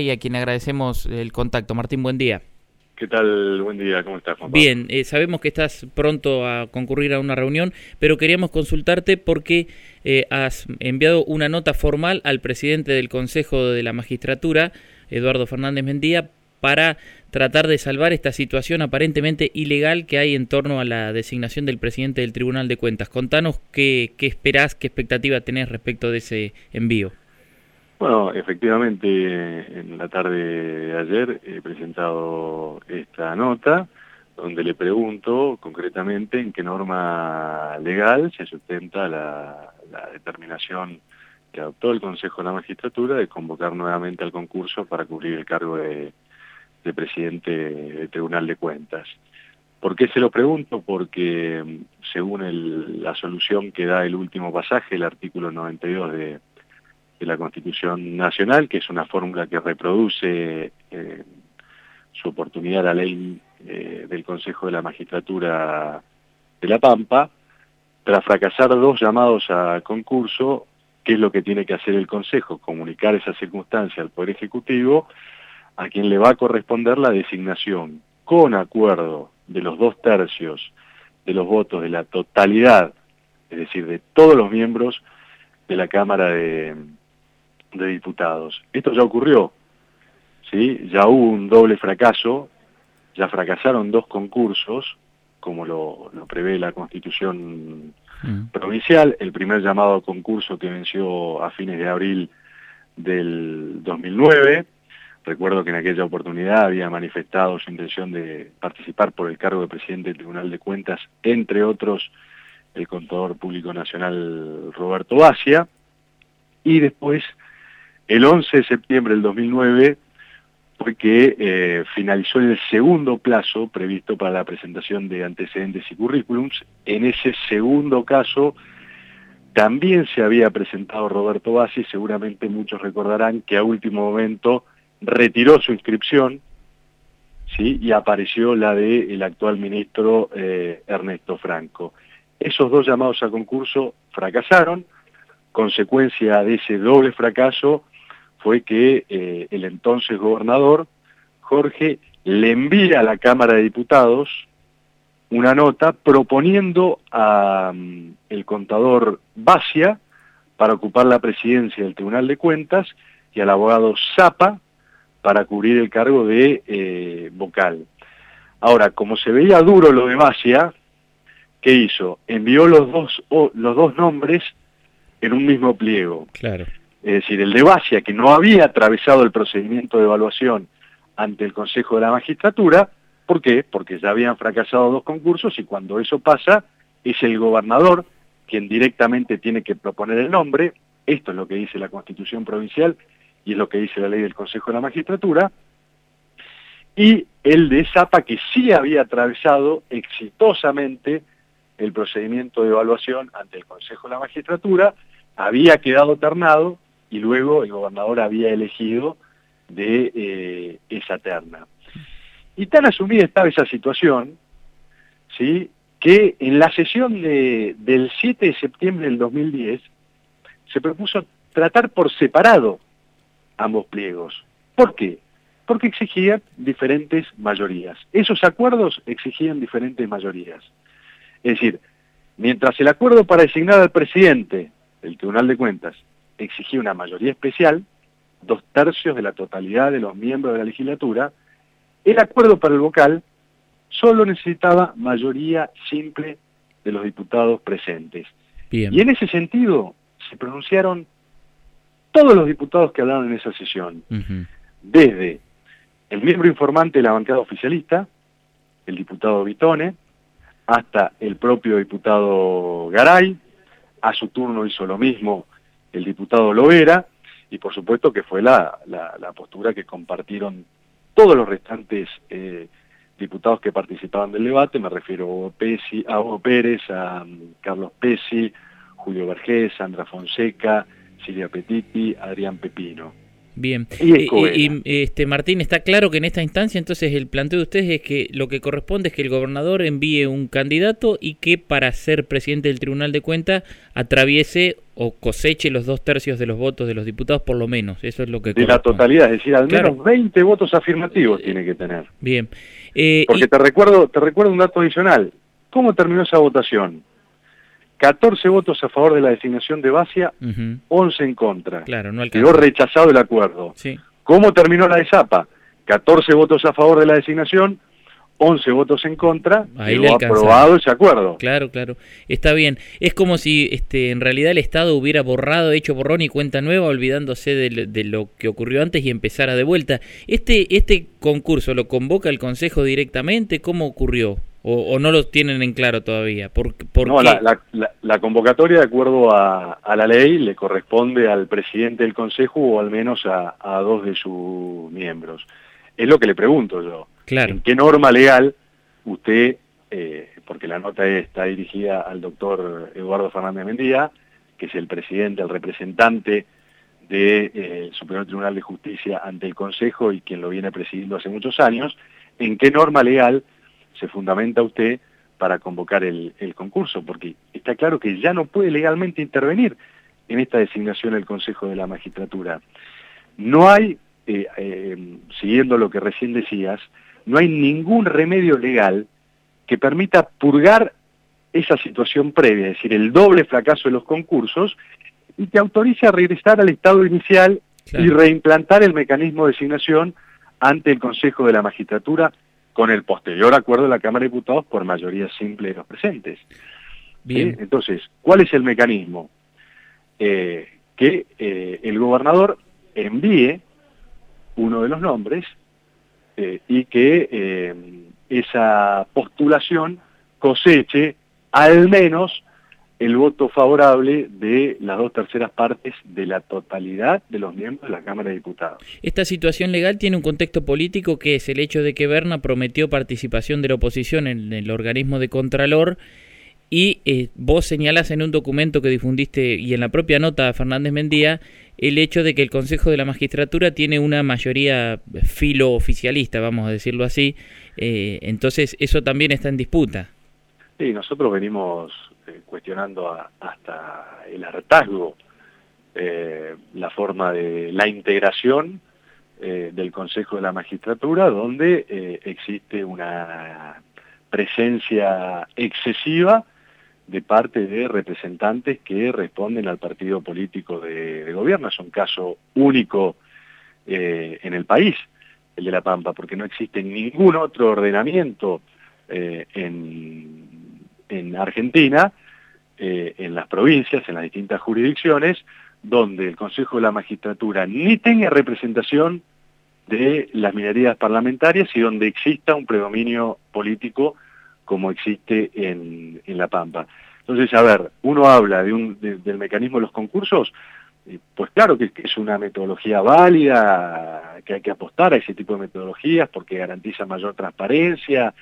y a quien agradecemos el contacto. Martín, buen día. ¿Qué tal? Buen día, ¿cómo estás, Juan Bien, eh, sabemos que estás pronto a concurrir a una reunión, pero queríamos consultarte porque eh, has enviado una nota formal al presidente del Consejo de la Magistratura, Eduardo Fernández Mendía, para tratar de salvar esta situación aparentemente ilegal que hay en torno a la designación del presidente del Tribunal de Cuentas. Contanos qué, qué esperás, qué expectativa tenés respecto de ese envío. Bueno, efectivamente, en la tarde de ayer he presentado esta nota donde le pregunto concretamente en qué norma legal se sustenta la, determinación que adoptó el Consejo de la Magistratura de convocar nuevamente al concurso para cubrir el cargo de, presidente del Tribunal de Cuentas. ¿Por qué se lo pregunto? Porque según la solución que da el último pasaje, el artículo 92 de de la Constitución Nacional, que es una fórmula que reproduce eh, su oportunidad la ley eh, del Consejo de la Magistratura de La Pampa, tras fracasar dos llamados a concurso, ¿qué es lo que tiene que hacer el Consejo? Comunicar esa circunstancia al Poder Ejecutivo, a quien le va a corresponder la designación con acuerdo de los dos tercios de los votos de la totalidad, es decir, de todos los miembros de la Cámara de, de diputados. Esto ya ocurrió, ¿sí? ya hubo un doble fracaso, ya fracasaron dos concursos, como lo, prevé la Constitución mm. provincial, el primer llamado a concurso que venció a fines de abril del 2009, recuerdo que en aquella oportunidad había manifestado su intención de participar por el cargo de presidente del Tribunal de Cuentas, entre otros el contador público nacional Roberto Bacia, y después el 11 de septiembre del 2009 fue que eh, finalizó el segundo plazo previsto para la presentación de antecedentes y currículums. En ese segundo caso también se había presentado Roberto Bassi, seguramente muchos recordarán que a último momento retiró su inscripción ¿sí? y apareció la del el actual ministro eh, Ernesto Franco. Esos dos llamados a concurso fracasaron, consecuencia de ese doble fracaso, fue que eh, el entonces gobernador, Jorge, le envía a la Cámara de Diputados una nota proponiendo al mm, contador Basia para ocupar la presidencia del Tribunal de Cuentas y al abogado Zapa para cubrir el cargo de eh, vocal. Ahora, como se veía duro lo de Basia, ¿qué hizo? Envió los dos, los dos nombres en un mismo pliego. Claro es decir, el de Basia, que no había atravesado el procedimiento de evaluación ante el Consejo de la Magistratura, ¿por qué? Porque ya habían fracasado dos concursos y cuando eso pasa es el gobernador quien directamente tiene que proponer el nombre, esto es lo que dice la Constitución Provincial y es lo que dice la ley del Consejo de la Magistratura, y el de Zapa que sí había atravesado exitosamente el procedimiento de evaluación ante el Consejo de la Magistratura, había quedado ternado y luego el gobernador había elegido de eh, esa terna. Y tan asumida estaba esa situación, ¿sí? que en la sesión del 7 de septiembre del 2010 se propuso tratar por separado ambos pliegos. ¿Por qué? Porque exigían diferentes mayorías. Esos acuerdos exigían diferentes mayorías. Es decir, mientras el acuerdo para designar al presidente del Tribunal de Cuentas exigía una mayoría especial, dos tercios de la totalidad de los miembros de la legislatura, el acuerdo para el vocal solo necesitaba mayoría simple de los diputados presentes. Y en ese sentido se pronunciaron todos los diputados que hablaron en esa sesión, desde el miembro informante de la bancada oficialista, el diputado Vitone, hasta el propio diputado Garay, a su turno hizo lo mismo el diputado Lovera, y por supuesto que fue la, la, postura que compartieron todos los restantes eh, diputados que participaban del debate, me refiero a Hugo Pérez, a um, Carlos Pesi, Julio Vergés, Sandra Fonseca, Silvia Petiti, Adrián Pepino. Bien. Y, este Martín, está claro que en esta instancia entonces el planteo de ustedes es que lo que corresponde es que el gobernador envíe un candidato y que para ser presidente del Tribunal de Cuentas atraviese o coseche los dos tercios de los votos de los diputados por lo menos. Eso es lo que... De la totalidad, es decir, al menos 20 votos afirmativos tiene que tener. Bien. Eh, Porque te, recuerdo, te recuerdo un dato adicional. ¿Cómo terminó esa votación? 14 votos a favor de la designación de Bacia, 11 en contra. Claro, no Quedó rechazado el acuerdo. Sí. ¿Cómo terminó la de Zapa? 14 votos a favor de la designación, 11 votos en contra, Ahí quedó aprobado ese acuerdo. Claro, claro. Está bien. Es como si este, en realidad el Estado hubiera borrado, hecho borrón y cuenta nueva, olvidándose de, de, lo que ocurrió antes y empezara de vuelta. Este, ¿Este concurso lo convoca el Consejo directamente? ¿Cómo ocurrió? O, no lo tienen en claro todavía? ¿Por, no, la, la, convocatoria, de acuerdo a, la ley, le corresponde al presidente del Consejo o al menos a, dos de sus miembros. Es lo que le pregunto yo. Claro. ¿En qué norma legal usted, eh, porque la nota está dirigida al doctor Eduardo Fernández Mendía, que es el presidente, el representante del de, eh, Superior Tribunal de Justicia ante el Consejo y quien lo viene presidiendo hace muchos años, ¿en qué norma legal se fundamenta usted para convocar el, concurso, porque está claro que ya no puede legalmente intervenir en esta designación del Consejo de la Magistratura. No hay, eh, eh, siguiendo lo que recién decías, no hay ningún remedio legal que permita purgar esa situación previa, es decir, el doble fracaso de los concursos, y que autorice a regresar al estado inicial y reimplantar el mecanismo de designación ante el Consejo de la Magistratura con el posterior acuerdo de la Cámara de Diputados por mayoría simple de los presentes. Bien. Entonces, ¿cuál es el mecanismo? Eh, que eh, el gobernador envíe uno de los nombres eh, y que esa postulación coseche al menos el voto favorable de las dos terceras partes de la totalidad de los miembros de la Cámara de Diputados. Esta situación legal tiene un contexto político que es el hecho de que Berna prometió participación de la oposición en el organismo de Contralor y eh, vos señalás en un documento que difundiste y en la propia nota Fernández Mendía el hecho de que el Consejo de la Magistratura tiene una mayoría filo oficialista, vamos a decirlo así, eh, entonces eso también está en disputa. Sí, nosotros venimos eh, cuestionando hasta el hartazgo eh, la forma de la integración eh, del Consejo de la Magistratura, donde existe una presencia excesiva de parte de representantes que responden al partido político de, gobierno. Es un caso único en el país, el de La Pampa, porque no existe ningún otro ordenamiento en en Argentina, eh, en las provincias, en las distintas jurisdicciones, donde el Consejo de la Magistratura ni tenga representación de las minorías parlamentarias y donde exista un predominio político como existe en, La Pampa. Entonces, a ver, uno habla del mecanismo de los concursos, pues claro que, es una metodología válida, que hay que apostar a ese tipo de metodologías porque garantiza mayor transparencia,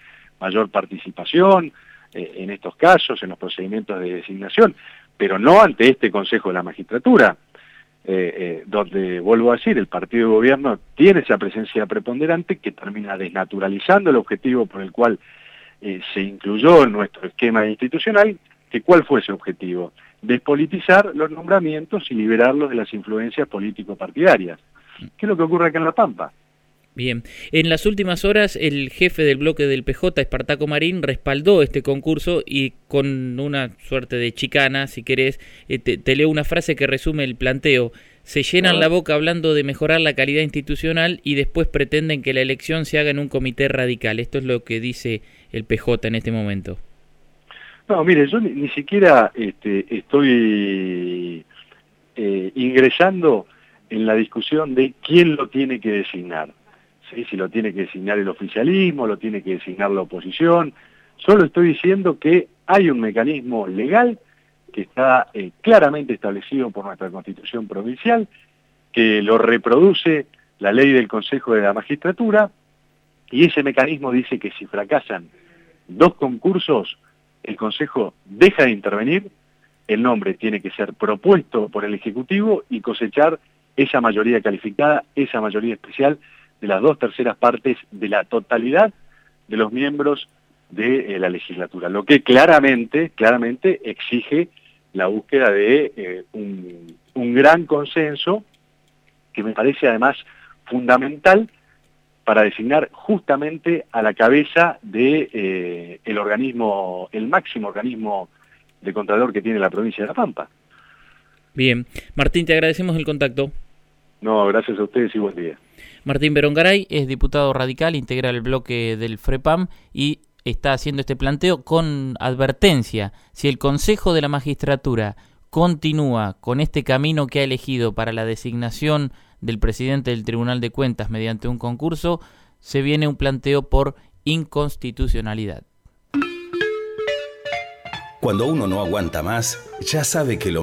mayor participación, eh, en estos casos, en los procedimientos de designación, pero no ante este Consejo de la Magistratura, eh, eh, donde, vuelvo a decir, el partido de gobierno tiene esa presencia preponderante que termina desnaturalizando el objetivo por el cual se incluyó en nuestro esquema institucional, que cuál fue ese objetivo, despolitizar los nombramientos y liberarlos de las influencias político-partidarias. ¿Qué es lo que ocurre acá en La Pampa? Bien, en las últimas horas el jefe del bloque del PJ, Espartaco Marín, respaldó este concurso y con una suerte de chicana, si querés, eh, te, leo una frase que resume el planteo. Se llenan la boca hablando de mejorar la calidad institucional y después pretenden que la elección se haga en un comité radical. Esto es lo que dice el PJ en este momento. No, mire, yo ni, siquiera este, estoy eh, ingresando en la discusión de quién lo tiene que designar si lo tiene que designar el oficialismo, lo tiene que designar la oposición. Solo estoy diciendo que hay un mecanismo legal que está eh, claramente establecido por nuestra Constitución Provincial, que lo reproduce la ley del Consejo de la Magistratura, y ese mecanismo dice que si fracasan dos concursos, el Consejo deja de intervenir, el nombre tiene que ser propuesto por el Ejecutivo y cosechar esa mayoría calificada, esa mayoría especial de las dos terceras partes de la totalidad de los miembros de eh, la legislatura, lo que claramente, claramente exige la búsqueda de eh, un, gran consenso que me parece además fundamental para designar justamente a la cabeza de eh, el organismo, el máximo organismo de Contralor que tiene la provincia de La Pampa. Bien, Martín, te agradecemos el contacto. No, gracias a ustedes y buen día. Martín Berongaray es diputado radical, integra el bloque del FREPAM y está haciendo este planteo con advertencia. Si el Consejo de la Magistratura continúa con este camino que ha elegido para la designación del presidente del Tribunal de Cuentas mediante un concurso, se viene un planteo por inconstitucionalidad. Cuando uno no aguanta más, ya sabe que lo